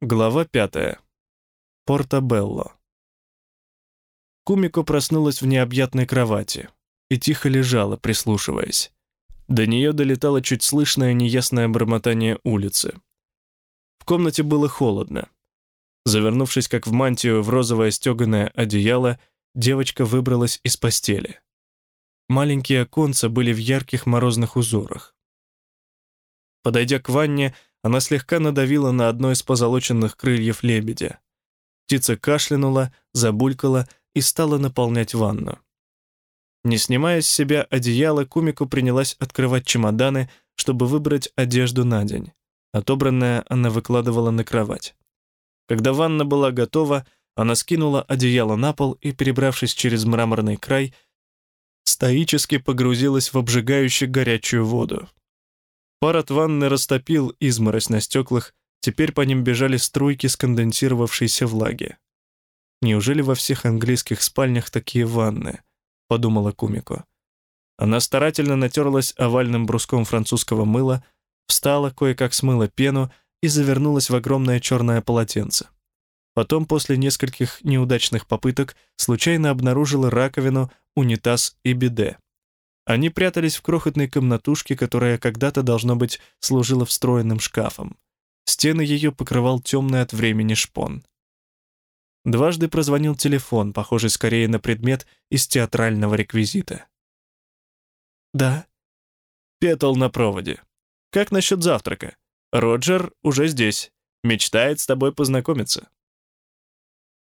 Глава пятая. Портобелло. Кумико проснулась в необъятной кровати и тихо лежала, прислушиваясь. До нее долетало чуть слышное неясное бормотание улицы. В комнате было холодно. Завернувшись как в мантию в розовое стеганое одеяло, девочка выбралась из постели. Маленькие оконца были в ярких морозных узорах. Подойдя к ванне, она слегка надавила на одно из позолоченных крыльев лебедя. Птица кашлянула, забулькала и стала наполнять ванну. Не снимая с себя одеяло, Кумику принялась открывать чемоданы, чтобы выбрать одежду на день. Отобранное она выкладывала на кровать. Когда ванна была готова, она скинула одеяло на пол и, перебравшись через мраморный край, стоически погрузилась в обжигающую горячую воду. Пар от ванны растопил изморозь на стеклах, теперь по ним бежали струйки сконденсировавшейся влаги. «Неужели во всех английских спальнях такие ванны?» — подумала Кумико. Она старательно натерлась овальным бруском французского мыла, встала, кое-как смыла пену и завернулась в огромное черное полотенце. Потом, после нескольких неудачных попыток, случайно обнаружила раковину, унитаз и биде. Они прятались в крохотной комнатушке, которая когда-то, должно быть, служила встроенным шкафом. Стены ее покрывал темный от времени шпон. Дважды прозвонил телефон, похожий скорее на предмет из театрального реквизита. «Да». Петл на проводе. «Как насчет завтрака? Роджер уже здесь. Мечтает с тобой познакомиться».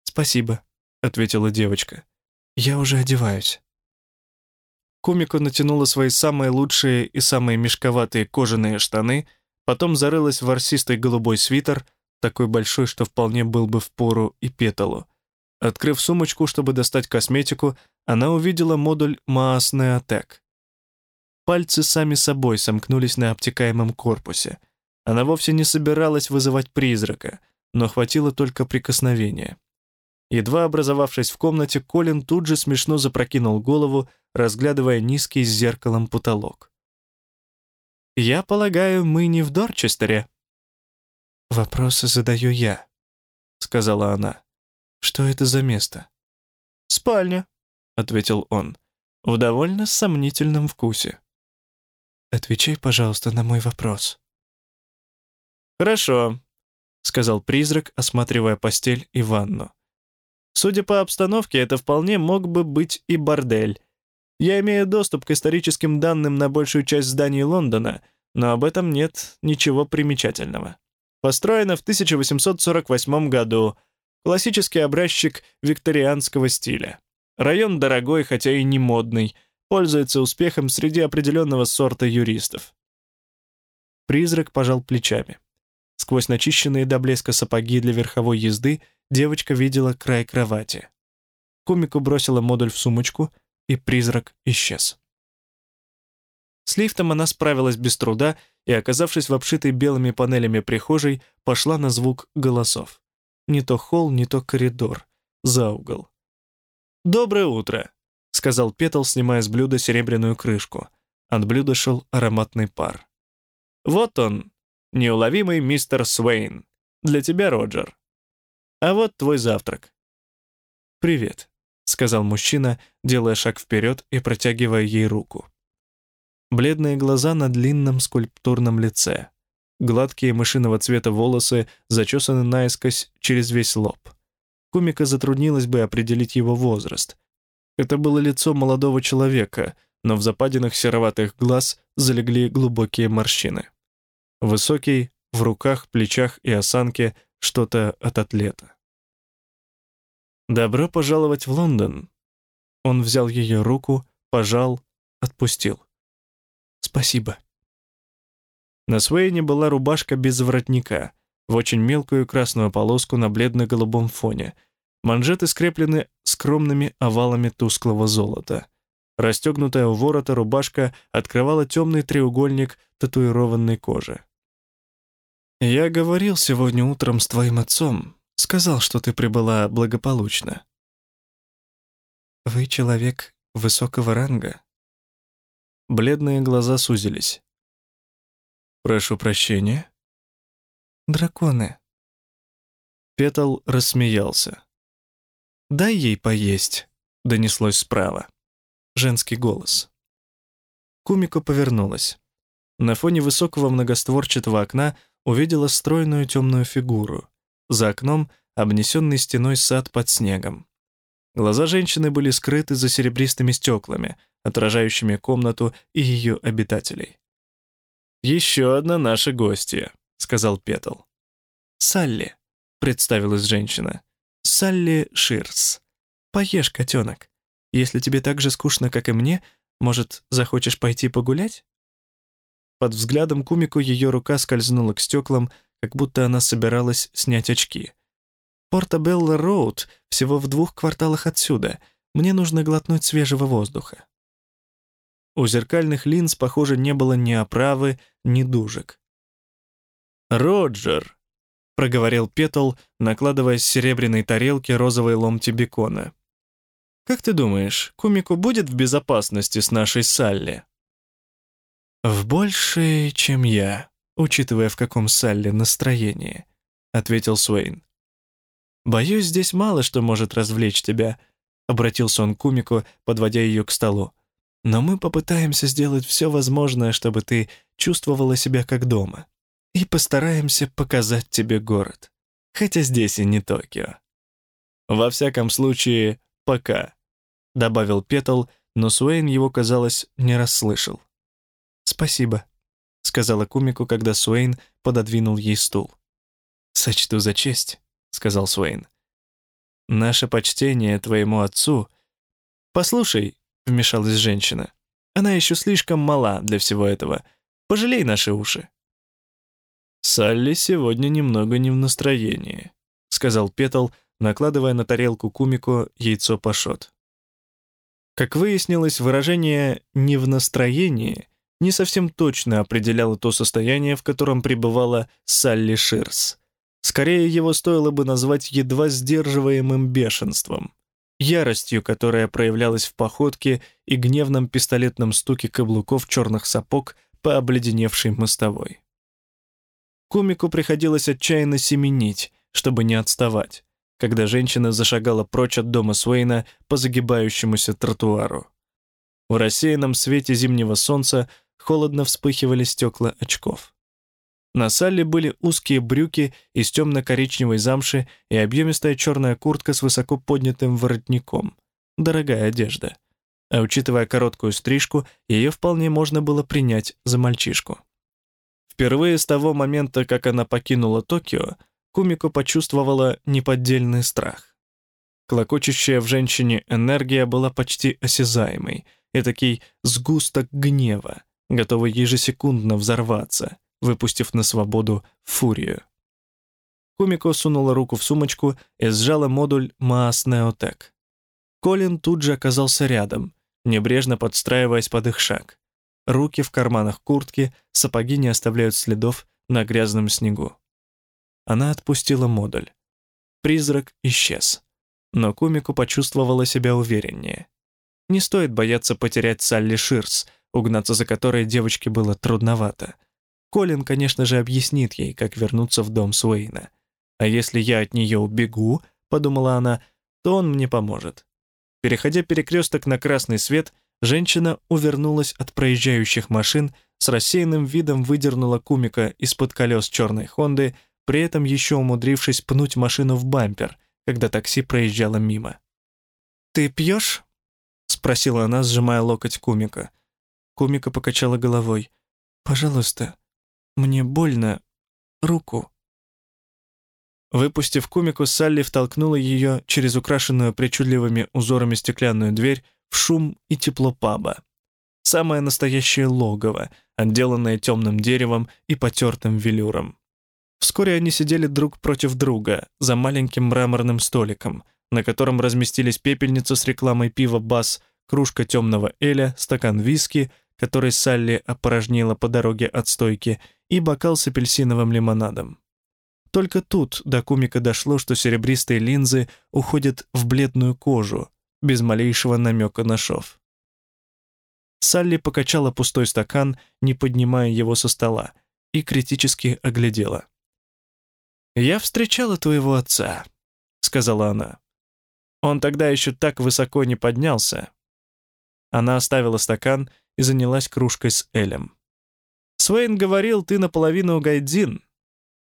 «Спасибо», — ответила девочка. «Я уже одеваюсь». Кумико натянула свои самые лучшие и самые мешковатые кожаные штаны, потом зарылась в ворсистый голубой свитер, такой большой, что вполне был бы в пору и петалу. Открыв сумочку, чтобы достать косметику, она увидела модуль Maas Neotech. Пальцы сами собой сомкнулись на обтекаемом корпусе. Она вовсе не собиралась вызывать призрака, но хватило только прикосновения. Едва образовавшись в комнате, Колин тут же смешно запрокинул голову, разглядывая низкий с зеркалом потолок. «Я полагаю, мы не в Дорчестере?» «Вопросы задаю я», — сказала она. «Что это за место?» «Спальня», — ответил он, — «в довольно сомнительном вкусе». «Отвечай, пожалуйста, на мой вопрос». «Хорошо», — сказал призрак, осматривая постель и ванну. Судя по обстановке, это вполне мог бы быть и бордель. Я имею доступ к историческим данным на большую часть зданий Лондона, но об этом нет ничего примечательного. Построено в 1848 году. Классический образчик викторианского стиля. Район дорогой, хотя и не модный, пользуется успехом среди определенного сорта юристов. Призрак пожал плечами. Сквозь начищенные до блеска сапоги для верховой езды — девочка видела край кровати. Кумику бросила модуль в сумочку, и призрак исчез. С лифтом она справилась без труда и, оказавшись в обшитой белыми панелями прихожей, пошла на звук голосов. Не то холл, не то коридор. За угол. «Доброе утро», — сказал Петл, снимая с блюда серебряную крышку. От блюда шел ароматный пар. «Вот он, неуловимый мистер Свейн. Для тебя, Роджер. А вот твой завтрак». «Привет», — сказал мужчина, делая шаг вперед и протягивая ей руку. Бледные глаза на длинном скульптурном лице. Гладкие мышиного цвета волосы зачесаны наискось через весь лоб. Кумика затруднилась бы определить его возраст. Это было лицо молодого человека, но в западинах сероватых глаз залегли глубокие морщины. Высокий, в руках, плечах и осанке — что-то от атлета. «Добро пожаловать в Лондон!» Он взял ее руку, пожал, отпустил. «Спасибо». На Суэйне была рубашка без воротника, в очень мелкую красную полоску на бледно-голубом фоне. Манжеты скреплены скромными овалами тусклого золота. Расстегнутая у ворота рубашка открывала темный треугольник татуированной кожи. «Я говорил сегодня утром с твоим отцом. Сказал, что ты прибыла благополучно». «Вы человек высокого ранга?» Бледные глаза сузились. «Прошу прощения». «Драконы. Петл рассмеялся. «Дай ей поесть», — донеслось справа. Женский голос. Кумико повернулась. На фоне высокого многостворчатого окна увидела стройную темную фигуру. За окном обнесенный стеной сад под снегом. Глаза женщины были скрыты за серебристыми стеклами, отражающими комнату и ее обитателей. «Еще одна наша гостья», — сказал Петл. «Салли», — представилась женщина. «Салли Ширс. Поешь, котенок. Если тебе так же скучно, как и мне, может, захочешь пойти погулять?» Под взглядом Кумику ее рука скользнула к стеклам, как будто она собиралась снять очки. «Портобелло Роуд всего в двух кварталах отсюда. Мне нужно глотнуть свежего воздуха». У зеркальных линз, похоже, не было ни оправы, ни дужек. «Роджер», — проговорил Петл, накладывая с серебряной тарелки розовые ломти бекона. «Как ты думаешь, Кумику будет в безопасности с нашей Салли?» «В большей, чем я, учитывая, в каком Салли настроении», — ответил Суэйн. «Боюсь, здесь мало что может развлечь тебя», — обратился он к Кумику, подводя ее к столу. «Но мы попытаемся сделать все возможное, чтобы ты чувствовала себя как дома, и постараемся показать тебе город, хотя здесь и не Токио». «Во всяком случае, пока», — добавил Петл, но Суэйн его, казалось, не расслышал. «Спасибо», — сказала Кумику, когда Суэйн пододвинул ей стул. «Сочту за честь», — сказал Суэйн. «Наше почтение твоему отцу...» «Послушай», — вмешалась женщина, «она еще слишком мала для всего этого. Пожалей наши уши». «Салли сегодня немного не в настроении», — сказал Петл, накладывая на тарелку Кумику яйцо пашот. Как выяснилось, выражение «не в настроении» не совсем точно определяло то состояние, в котором пребывала Салли Ширс. Скорее, его стоило бы назвать едва сдерживаемым бешенством, яростью, которая проявлялась в походке и гневном пистолетном стуке каблуков черных сапог по обледеневшей мостовой. Комику приходилось отчаянно семенить, чтобы не отставать, когда женщина зашагала прочь от дома Суэйна по загибающемуся тротуару. В рассеянном свете зимнего солнца холодно вспыхивали стекла очков. На Салли были узкие брюки из темно-коричневой замши и объемистая черная куртка с высоко поднятым воротником. Дорогая одежда. А учитывая короткую стрижку, ее вполне можно было принять за мальчишку. Впервые с того момента, как она покинула Токио, Кумико почувствовала неподдельный страх. Клокочущая в женщине энергия была почти осязаемой, этакий сгусток гнева, готовый ежесекундно взорваться, выпустив на свободу фурию. Кумико сунула руку в сумочку и сжала модуль Maas Neotech. Колин тут же оказался рядом, небрежно подстраиваясь под их шаг. Руки в карманах куртки, сапоги не оставляют следов на грязном снегу. Она отпустила модуль. Призрак исчез. Но Кумику почувствовала себя увереннее. Не стоит бояться потерять Салли Ширс — угнаться за которой девочке было трудновато. Колин, конечно же, объяснит ей, как вернуться в дом Суэйна. А если я от нее убегу, подумала она, то он мне поможет. Переходя перекресток на красный свет, женщина увернулась от проезжающих машин, с рассеянным видом выдернула кумика из-под колес черной Хонды, при этом еще умудрившись пнуть машину в бампер, когда такси проезжало мимо. «Ты пьешь?» — спросила она, сжимая локоть кумика. Комика покачала головой. «Пожалуйста, мне больно. Руку». Выпустив комику, Салли втолкнула ее через украшенную причудливыми узорами стеклянную дверь в шум и тепло паба. Самое настоящее логово, отделанное темным деревом и потертым велюром. Вскоре они сидели друг против друга за маленьким мраморным столиком, на котором разместились пепельница с рекламой пива «Бас», кружка темного эля, стакан виски, который Салли опорожнила по дороге от стойки, и бокал с апельсиновым лимонадом. Только тут до кумика дошло, что серебристые линзы уходят в бледную кожу, без малейшего намека на шов. Салли покачала пустой стакан, не поднимая его со стола, и критически оглядела. «Я встречала твоего отца», — сказала она. Он тогда еще так высоко не поднялся. Она оставила стакан и занялась кружкой с Элем. «Свейн говорил, ты наполовину гайдзин.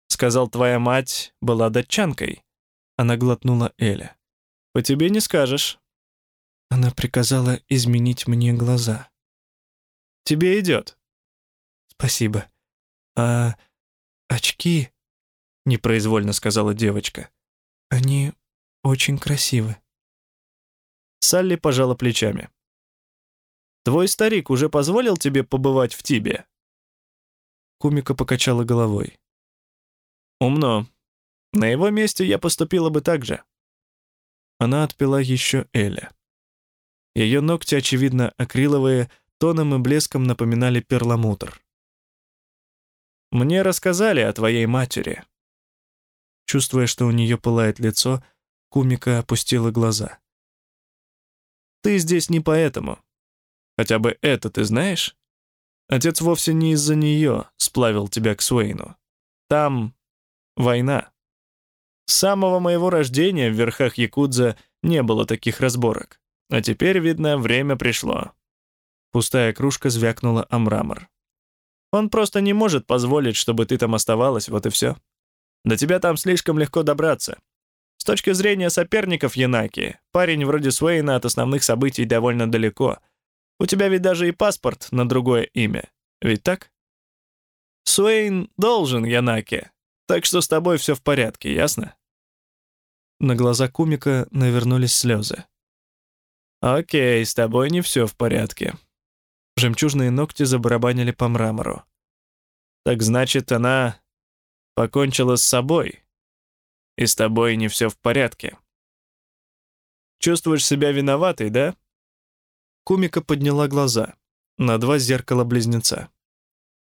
Сказал, твоя мать была датчанкой». Она глотнула Эля. «По тебе не скажешь». Она приказала изменить мне глаза. «Тебе идет». «Спасибо. А очки...» — непроизвольно сказала девочка. «Они очень красивы». Салли пожала плечами. «Твой старик уже позволил тебе побывать в Тибе?» Кумика покачала головой. «Умно. На его месте я поступила бы так же». Она отпила еще Эля. Ее ногти, очевидно, акриловые, тоном и блеском напоминали перламутр. «Мне рассказали о твоей матери». Чувствуя, что у нее пылает лицо, Кумика опустила глаза. «Ты здесь не поэтому. Хотя бы это ты знаешь? Отец вовсе не из-за нее сплавил тебя к Суэйну. Там война. С самого моего рождения в верхах Якудза не было таких разборок. А теперь, видно, время пришло. Пустая кружка звякнула о мрамор. Он просто не может позволить, чтобы ты там оставалась, вот и все. До тебя там слишком легко добраться. С точки зрения соперников Янаки, парень вроде Суэйна от основных событий довольно далеко. У тебя ведь даже и паспорт на другое имя. Ведь так? Суэйн должен Янаке, так что с тобой все в порядке, ясно? На глаза Кумика навернулись слезы. «Окей, с тобой не все в порядке». Жемчужные ногти забарабанили по мрамору. «Так значит, она покончила с собой, и с тобой не все в порядке. Чувствуешь себя виноватой, да?» Кумика подняла глаза на два зеркала-близнеца.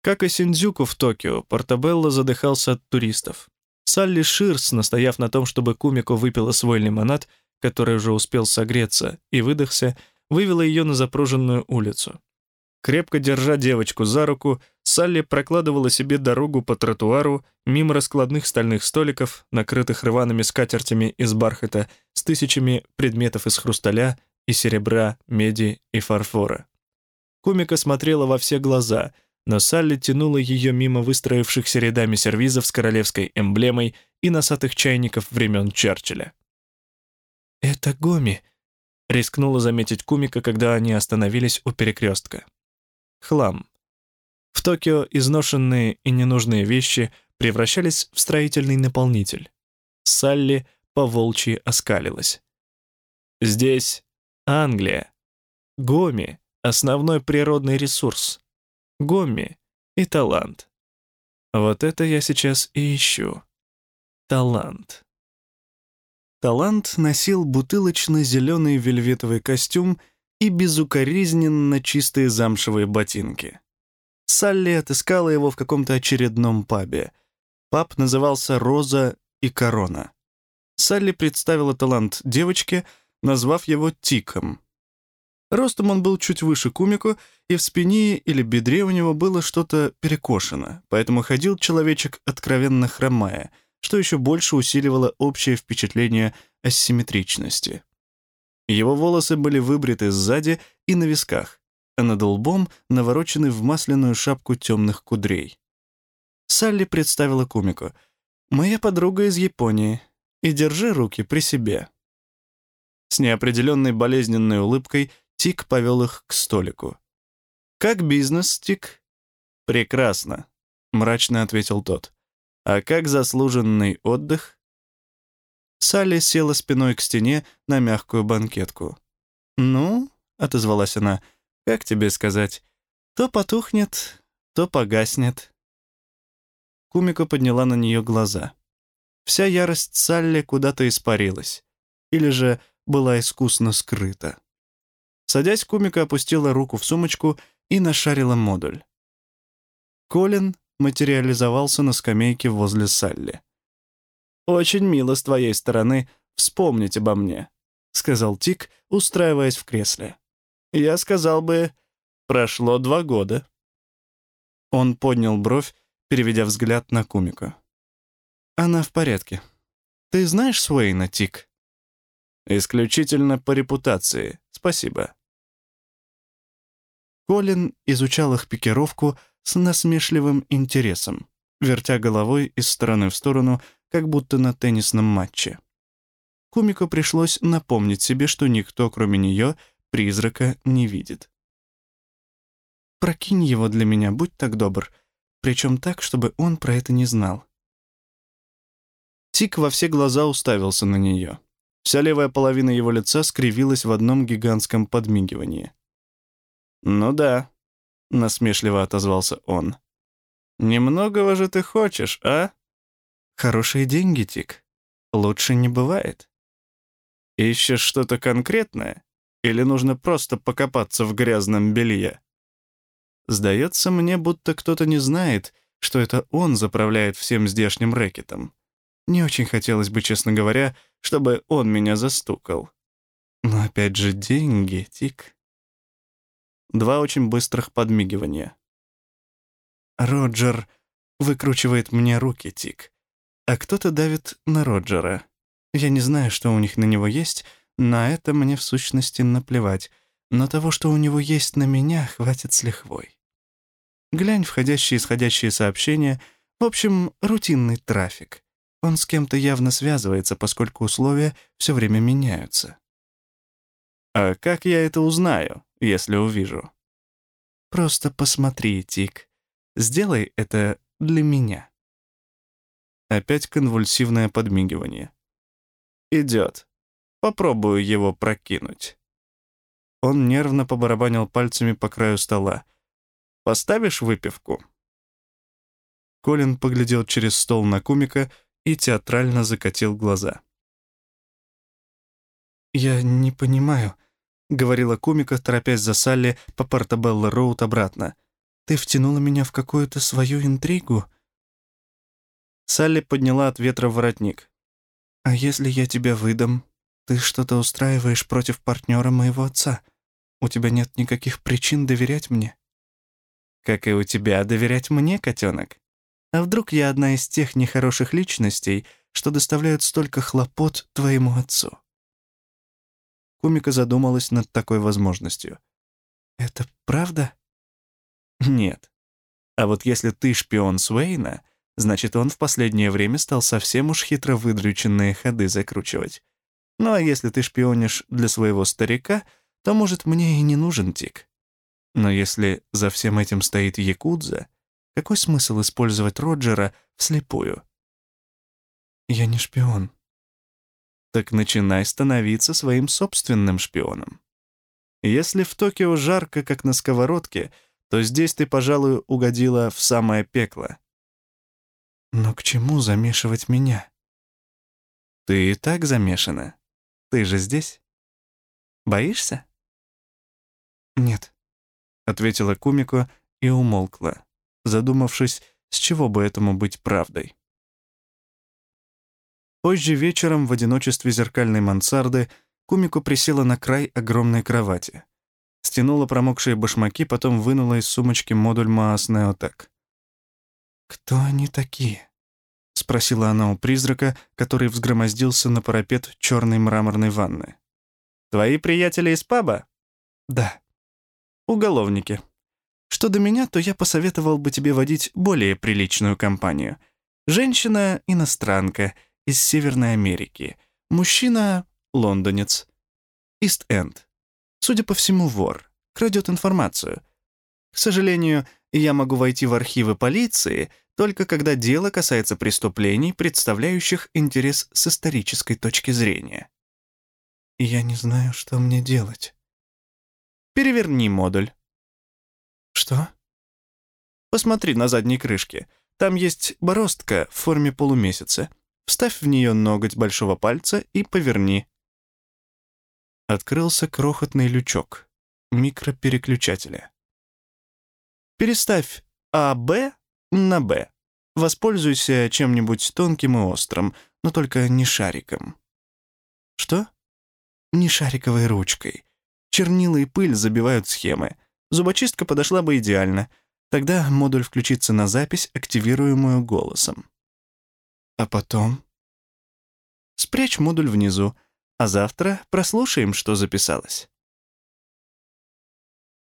Как и Синдзюку в Токио, Портабелло задыхался от туристов. Салли Ширс, настояв на том, чтобы Кумико выпила свой лимонад, который уже успел согреться, и выдохся, вывела ее на запруженную улицу. Крепко держа девочку за руку, Салли прокладывала себе дорогу по тротуару мимо раскладных стальных столиков, накрытых рваными скатертями из бархата, с тысячами предметов из хрусталя и серебра, меди и фарфора. Кумика смотрела во все глаза — но Салли тянула ее мимо выстроившихся рядами сервизов с королевской эмблемой и носатых чайников времен Черчилля. «Это Гоми», — рискнула заметить Кумика, когда они остановились у перекрестка. Хлам. В Токио изношенные и ненужные вещи превращались в строительный наполнитель. Салли по-волчьи оскалилась. Здесь Англия. Гоми — основной природный ресурс. Гомми и талант. Вот это я сейчас и ищу. Талант. Талант носил бутылочно-зеленый вельветовый костюм и безукоризненно чистые замшевые ботинки. Салли отыскала его в каком-то очередном пабе. Паб назывался «Роза и корона». Салли представила талант девочке, назвав его Тиком — Ростом он был чуть выше Кумико, и в спине или бедре у него было что-то перекошено, поэтому ходил человечек откровенно хромая, что еще больше усиливало общее впечатление асимметричности. Его волосы были выбриты сзади и на висках, а над лбом наворочены в масляную шапку темных кудрей. Салли представила Кумико. «Моя подруга из Японии, и держи руки при себе». С неопределенной болезненной улыбкой Тик повел их к столику. «Как бизнес, Тик?» «Прекрасно», — мрачно ответил тот. «А как заслуженный отдых?» Салли села спиной к стене на мягкую банкетку. «Ну», — отозвалась она, — «как тебе сказать? То потухнет, то погаснет». Кумико подняла на нее глаза. Вся ярость Салли куда-то испарилась. Или же была искусно скрыта. Садясь, Кумика опустила руку в сумочку и нашарила модуль. Колин материализовался на скамейке возле Салли. «Очень мило с твоей стороны вспомнить обо мне», — сказал Тик, устраиваясь в кресле. «Я сказал бы, прошло два года». Он поднял бровь, переведя взгляд на Кумика. Она в порядке. Ты знаешь Суэйна, Тик? Исключительно по репутации. Спасибо. Колин изучал их пикировку с насмешливым интересом, вертя головой из стороны в сторону, как будто на теннисном матче. Кумику пришлось напомнить себе, что никто, кроме нее, призрака не видит. «Прокинь его для меня, будь так добр, причем так, чтобы он про это не знал». Тик во все глаза уставился на нее. Вся левая половина его лица скривилась в одном гигантском подмигивании. «Ну да», — насмешливо отозвался он. «Немногого же ты хочешь, а?» «Хорошие деньги, Тик. Лучше не бывает». «Ищешь что-то конкретное? Или нужно просто покопаться в грязном белье?» Сдается мне, будто кто-то не знает, что это он заправляет всем здешним рэкетом. Не очень хотелось бы, честно говоря, чтобы он меня застукал. Но опять же деньги, Тик. Два очень быстрых подмигивания. Роджер выкручивает мне руки, Тик. А кто-то давит на Роджера. Я не знаю, что у них на него есть, на это мне в сущности наплевать. Но того, что у него есть на меня, хватит с лихвой. Глянь входящие и исходящие сообщения. В общем, рутинный трафик. Он с кем-то явно связывается, поскольку условия все время меняются. А как я это узнаю, если увижу? Просто посмотри, Тик. Сделай это для меня. Опять конвульсивное подмигивание. Идет. Попробую его прокинуть. Он нервно побарабанил пальцами по краю стола. «Поставишь выпивку?» Колин поглядел через стол на Кумика и театрально закатил глаза. «Я не понимаю», — говорила Кумика, торопясь за Салли по Портабелло-Роуд обратно. «Ты втянула меня в какую-то свою интригу?» Салли подняла от ветра воротник. «А если я тебя выдам? Ты что-то устраиваешь против партнера моего отца. У тебя нет никаких причин доверять мне». «Как и у тебя доверять мне, котенок?» А вдруг я одна из тех нехороших личностей, что доставляют столько хлопот твоему отцу?» Кумика задумалась над такой возможностью. «Это правда?» «Нет. А вот если ты шпион Суэйна, значит, он в последнее время стал совсем уж хитро выдрюченные ходы закручивать. Ну а если ты шпионишь для своего старика, то, может, мне и не нужен тик. Но если за всем этим стоит Якудза, какой смысл использовать Роджера вслепую? Я не шпион. Так начинай становиться своим собственным шпионом. Если в Токио жарко, как на сковородке, то здесь ты, пожалуй, угодила в самое пекло. Но к чему замешивать меня? Ты и так замешана. Ты же здесь. Боишься? Нет, — ответила Кумико и умолкла задумавшись, с чего бы этому быть правдой. Позже вечером в одиночестве зеркальной мансарды Кумико присела на край огромной кровати. Стянула промокшие башмаки, потом вынула из сумочки модуль Маас Неотек. «Кто они такие?» — спросила она у призрака, который взгромоздился на парапет черной мраморной ванны. «Твои приятели из паба?» «Да». «Уголовники», что до меня, то я посоветовал бы тебе водить более приличную компанию. Женщина — иностранка из Северной Америки. Мужчина — лондонец. Ист-Энд. Судя по всему, вор. Крадет информацию. К сожалению, я могу войти в архивы полиции только когда дело касается преступлений, представляющих интерес с исторической точки зрения. Я не знаю, что мне делать. Переверни модуль. «Что?» «Посмотри на задней крышке. Там есть бороздка в форме полумесяца. Вставь в нее ноготь большого пальца и поверни». Открылся крохотный лючок микропереключателя. «Переставь АБ на Б. Воспользуйся чем-нибудь тонким и острым, но только не шариком». «Что?» «Не шариковой ручкой. Чернила и пыль забивают схемы. Зубочистка подошла бы идеально. Тогда модуль включится на запись, активируемую голосом. А потом? Спрячь модуль внизу, а завтра прослушаем, что записалось.